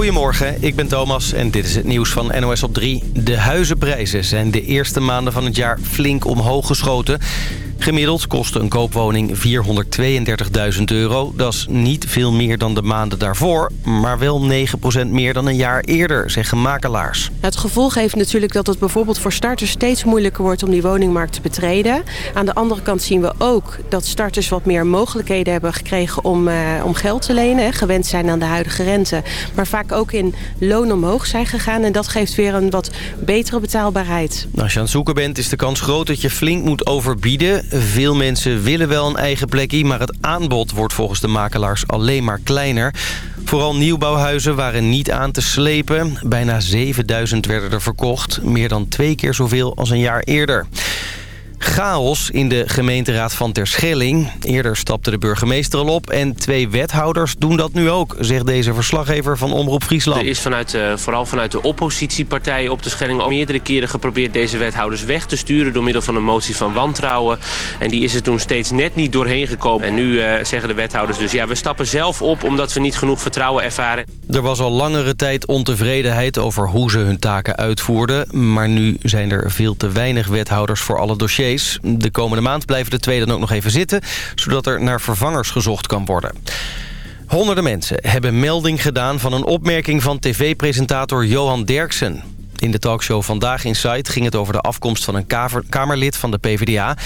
Goedemorgen, ik ben Thomas en dit is het nieuws van NOS op 3. De huizenprijzen zijn de eerste maanden van het jaar flink omhoog geschoten. Gemiddeld kostte een koopwoning 432.000 euro. Dat is niet veel meer dan de maanden daarvoor, maar wel 9% meer dan een jaar eerder, zeggen makelaars. Het gevolg heeft natuurlijk dat het bijvoorbeeld voor starters steeds moeilijker wordt om die woningmarkt te betreden. Aan de andere kant zien we ook dat starters wat meer mogelijkheden hebben gekregen om, eh, om geld te lenen. Gewend zijn aan de huidige rente, maar vaak ook in loon omhoog zijn gegaan. En dat geeft weer een wat betere betaalbaarheid. Als je aan het zoeken bent is de kans groot dat je flink moet overbieden. Veel mensen willen wel een eigen plekje, maar het aanbod wordt volgens de makelaars alleen maar kleiner. Vooral nieuwbouwhuizen waren niet aan te slepen. Bijna 7000 werden er verkocht, meer dan twee keer zoveel als een jaar eerder. Chaos in de gemeenteraad van Terschelling. Eerder stapte de burgemeester al op en twee wethouders doen dat nu ook, zegt deze verslaggever van Omroep Friesland. Er is vanuit, uh, vooral vanuit de oppositiepartijen op de Schelling al meerdere keren geprobeerd deze wethouders weg te sturen door middel van een motie van wantrouwen. En die is er toen steeds net niet doorheen gekomen. En nu uh, zeggen de wethouders dus ja, we stappen zelf op omdat we niet genoeg vertrouwen ervaren. Er was al langere tijd ontevredenheid over hoe ze hun taken uitvoerden. Maar nu zijn er veel te weinig wethouders voor alle dossiers. De komende maand blijven de twee dan ook nog even zitten... zodat er naar vervangers gezocht kan worden. Honderden mensen hebben melding gedaan van een opmerking van tv-presentator Johan Derksen. In de talkshow Vandaag Inside ging het over de afkomst van een Kamerlid van de PvdA.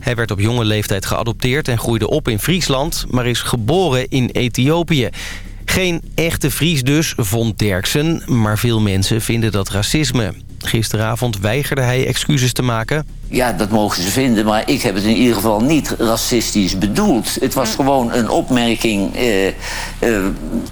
Hij werd op jonge leeftijd geadopteerd en groeide op in Friesland... maar is geboren in Ethiopië. Geen echte Fries dus, vond Derksen, maar veel mensen vinden dat racisme. Gisteravond weigerde hij excuses te maken. Ja, dat mogen ze vinden, maar ik heb het in ieder geval niet racistisch bedoeld. Het was gewoon een opmerking, eh, eh,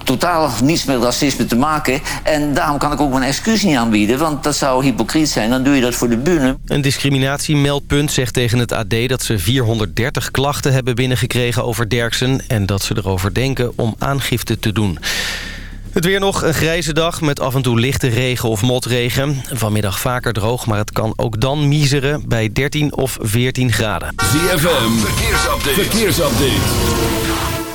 totaal niets met racisme te maken. En daarom kan ik ook mijn excuus niet aanbieden, want dat zou hypocriet zijn. Dan doe je dat voor de bühne. Een discriminatiemeldpunt zegt tegen het AD dat ze 430 klachten hebben binnengekregen over Derksen... en dat ze erover denken om aangifte te doen. Het weer nog een grijze dag met af en toe lichte regen of motregen. Vanmiddag vaker droog, maar het kan ook dan miseren bij 13 of 14 graden. ZFM, verkeersupdate. verkeersupdate.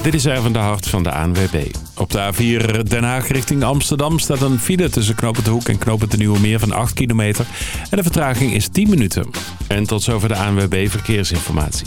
Dit is even de hart van de ANWB. Op de A4 Den Haag richting Amsterdam staat een file tussen Knopen de Hoek en Knopen de Nieuwe Meer van 8 kilometer. En de vertraging is 10 minuten. En tot zover de ANWB Verkeersinformatie.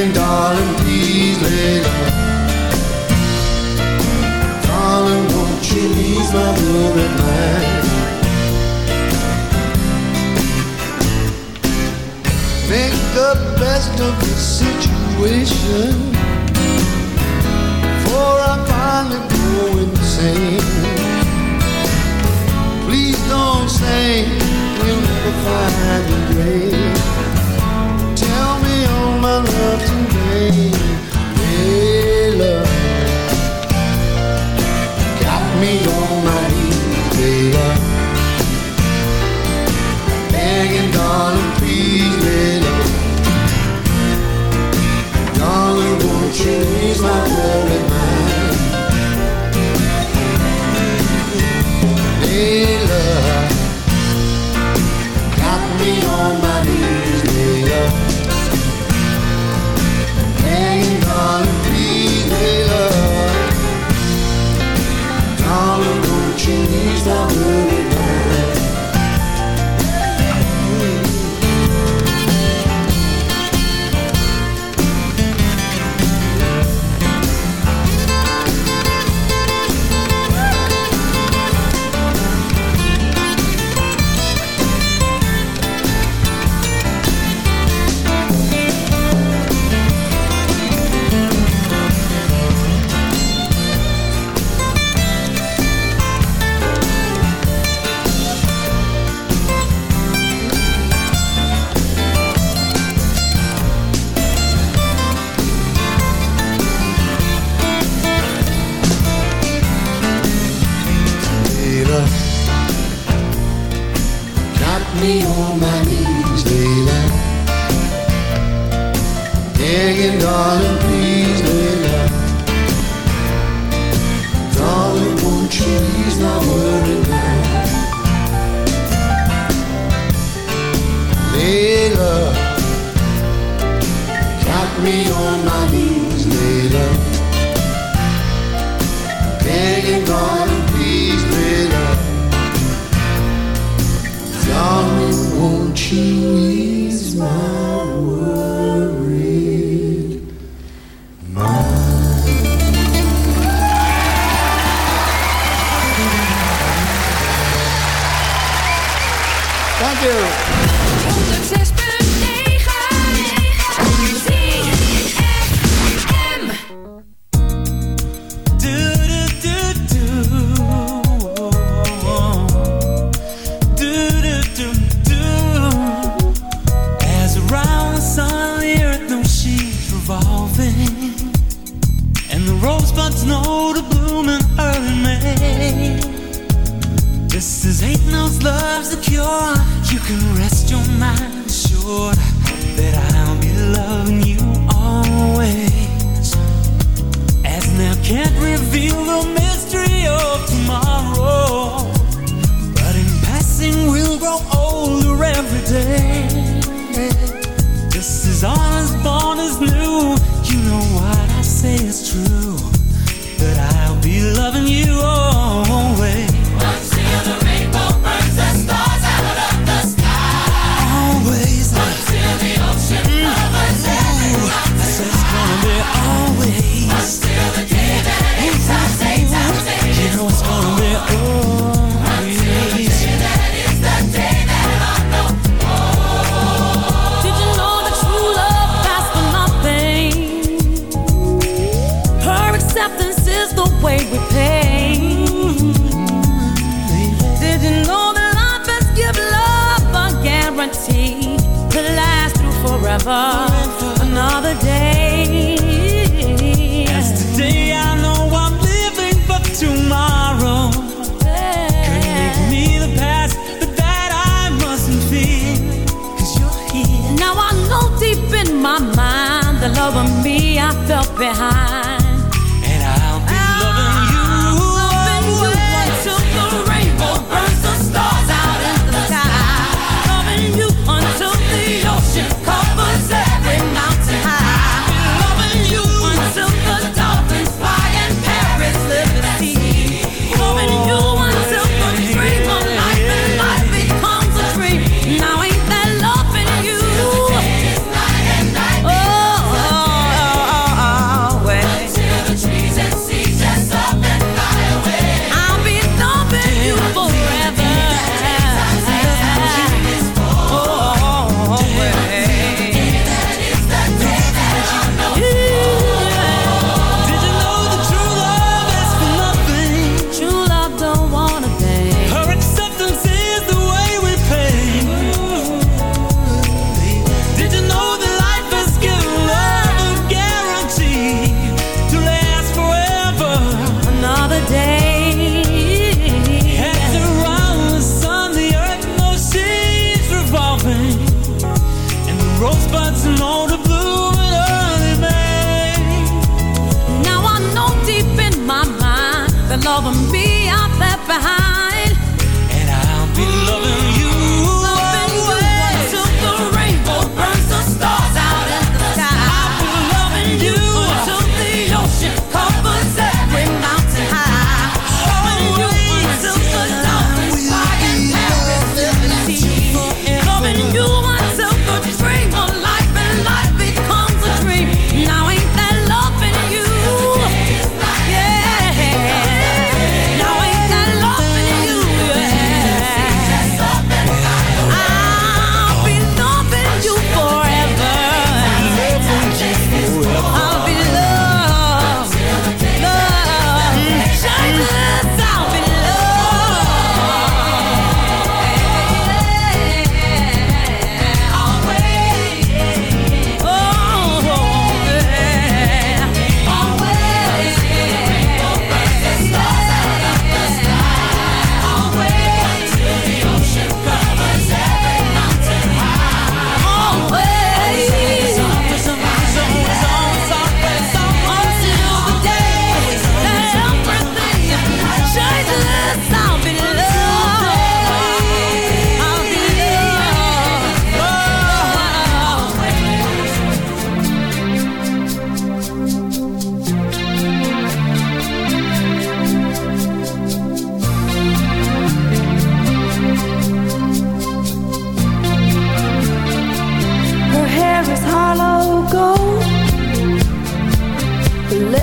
saying, darling, please lay down. Darling, won't you ease my love at night? Make the best of the situation, for I'm finally going insane. Please don't say we'll never find the grave me on me on.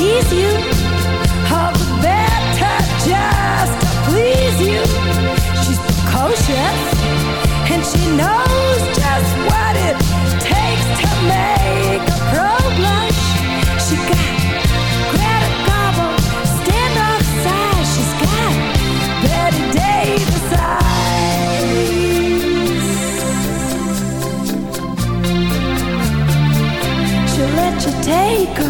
unease you. All the better just to please you. She's and she knows just what it takes to make a pro blush. She got Greta Garbo, standoff. She's got Betty Davis eyes. She'll let you take her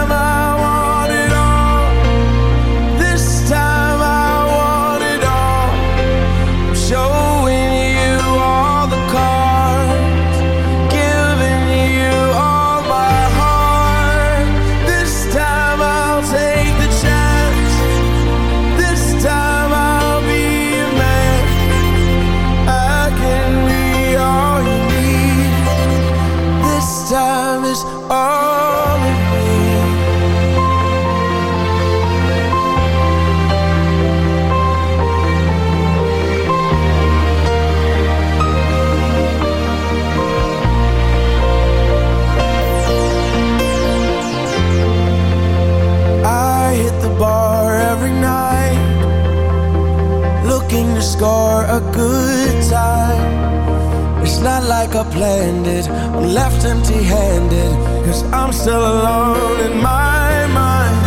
landed. I'm left empty handed, cause I'm still alone in my mind.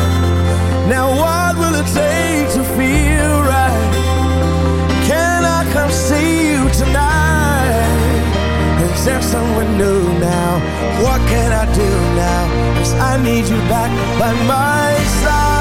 Now, what will it take to feel right? Can I come see you tonight? And since someone new now, what can I do now? Cause I need you back by my side.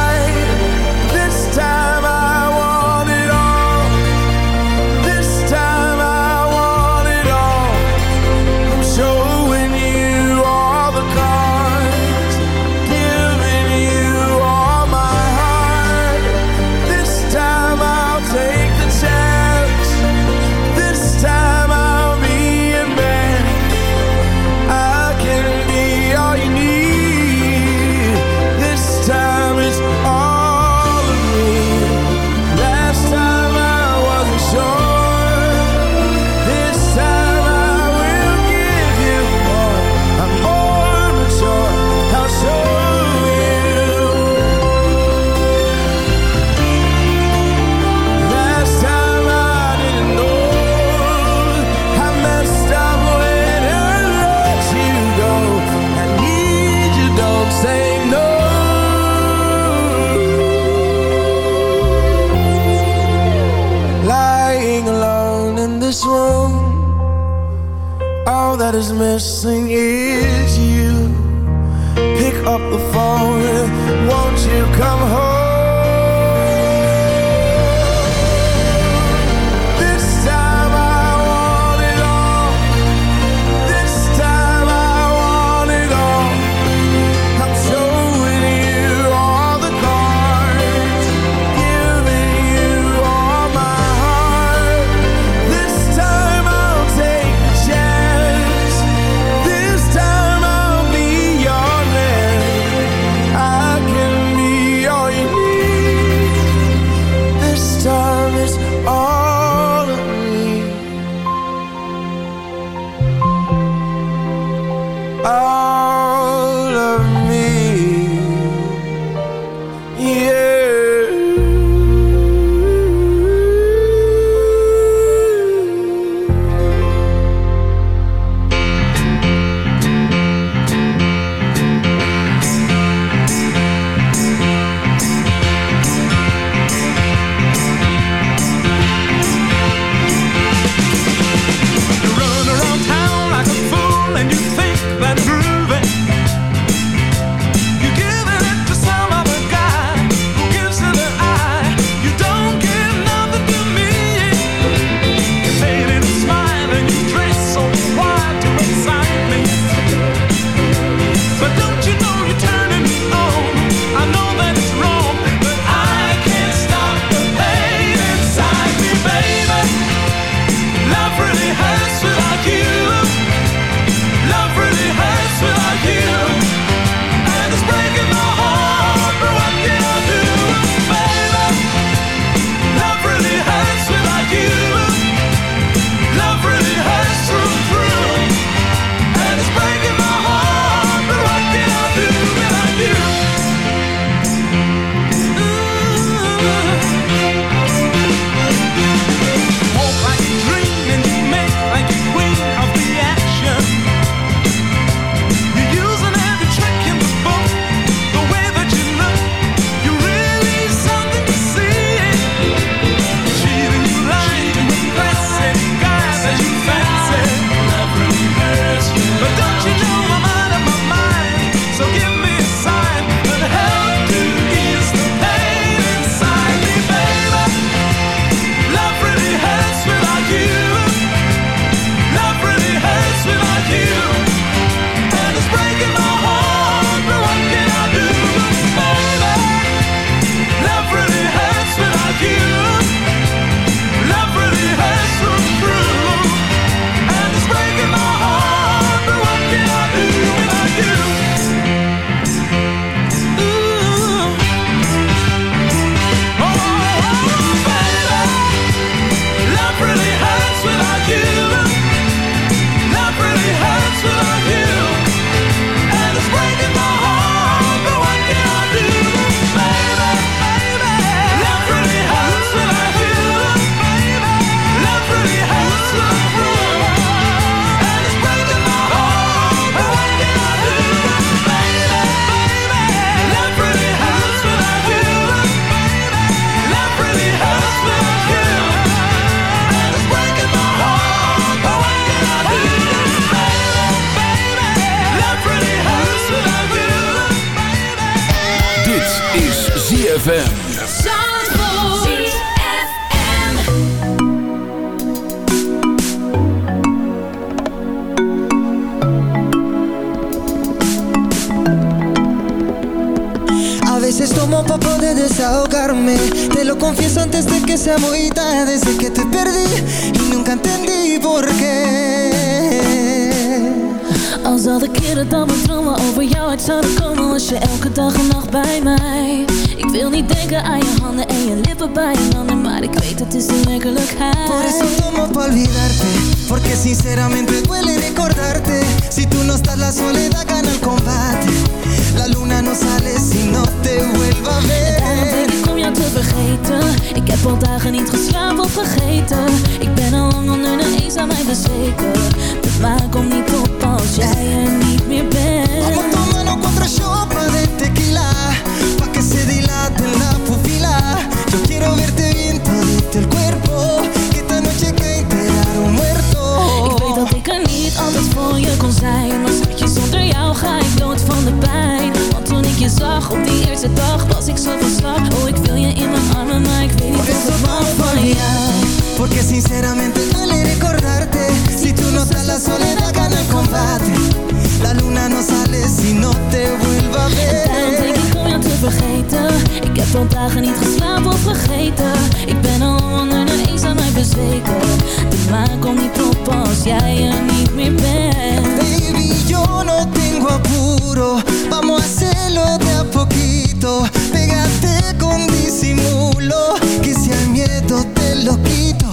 Ik ben al lang onder de eens aan mij bezweken De maan komt niet op als jij er niet meer Vamos bent tomando cuatro shots más de tequila. Pa' que se dilate la pupila Yo quiero verte bien todito el cuerpo. Que esta noche que enterar un muerto. Ik weet dat ik er niet altijd voor je kon zijn. Maar schatje, zonder jou ga ik dood van de pijn. Want toen ik je zag op die eerste dag Was ik zo van slag. Oh, ik wil je in mijn armen Maar ik weet niet wat ik van jou Porque sinceramente duele recordarte. Si tú no estás la soledad gana el combate. La luna no sale si no te vuelva a Daarom denk ver ik om jou te vergeten. Ik heb al dagen niet geslapen of vergeten. Ik ben al onder de eens aan mij bezweken. De maan komt niet op als jij er niet meer bent. Baby, yo no tengo apuro. Vamos a hacerlo de a poquito. Pégate con disimulo Que si al miedo te lo quito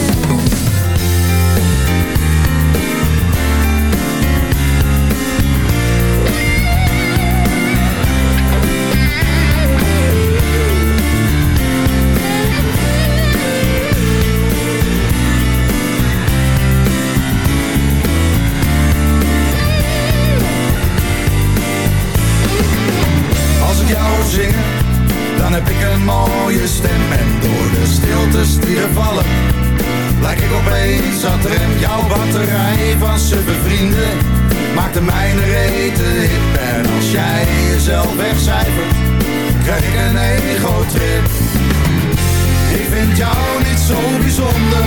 ik een ego-trip Ik vind jou niet zo bijzonder,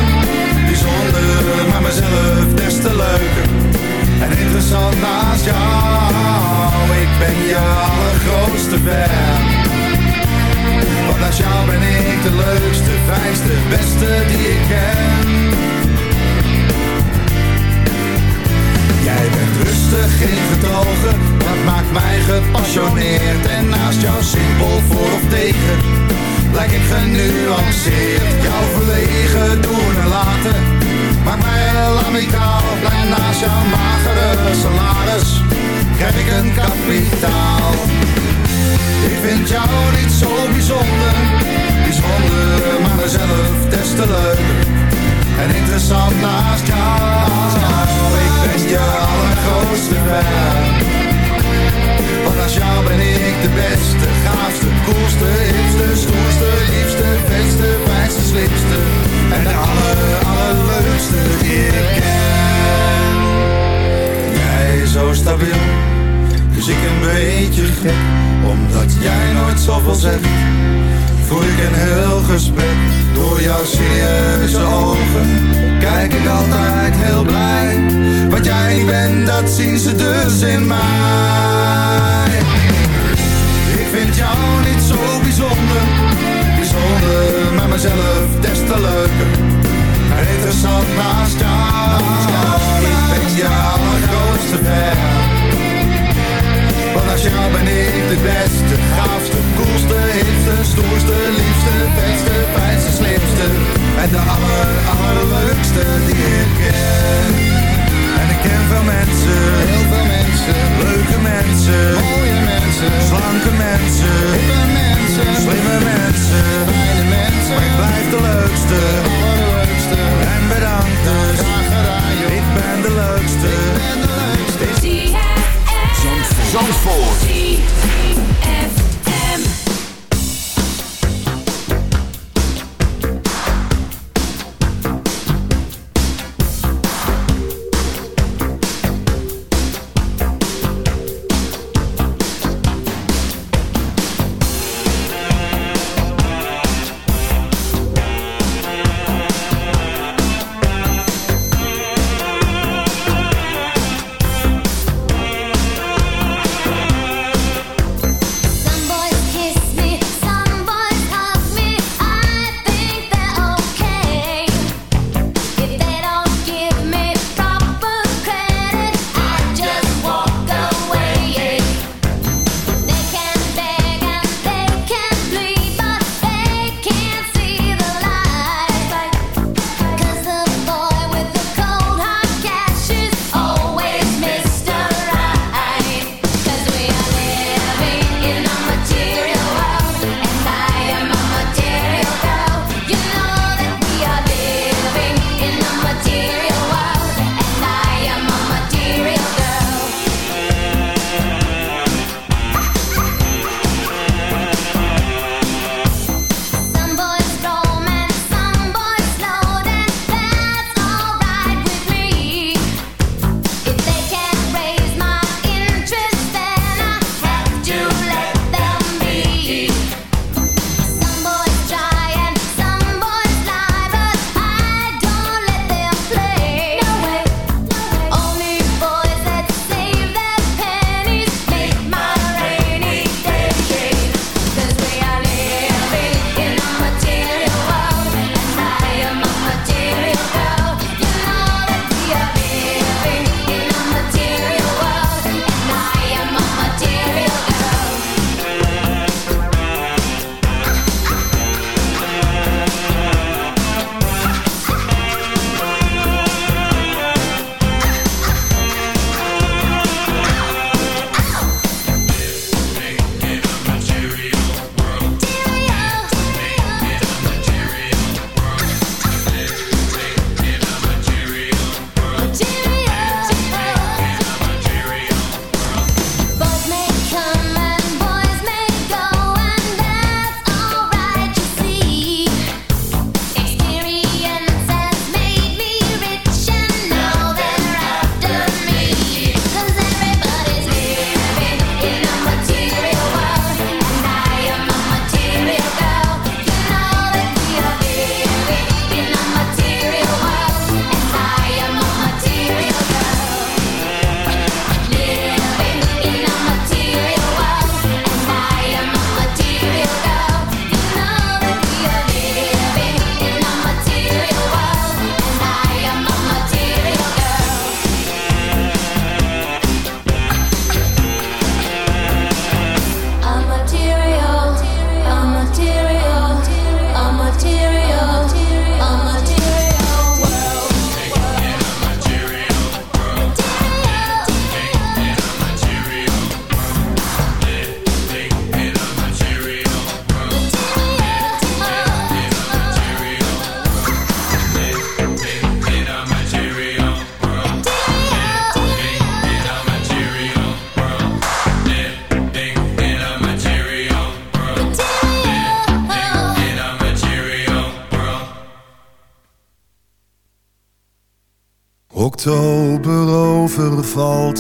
bijzonder, maar mezelf des te leuker en interessant naast jou, ik ben je allergrootste fan. Want naast jou ben ik de leukste, fijnste, beste die ik ken. Jij bent rustig, geen getogen, dat maakt mij gepassioneerd. En naast jou simpel voor of tegen, lijk ik genuanceerd. Jouw verlegen doen en laten, maakt mij heel amicaal. En naast jouw magere salaris, krijg ik een kapitaal. Ik vind jou niet zo bijzonder, bijzonder, maar mezelf des te leuker. En interessant naast jou, ik ben je allergrootste fan. Want naast jou ben ik de beste, gaafste, koelste, hipste, stoerste,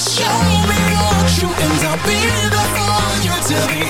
Show me your truth and I'll be there for you till the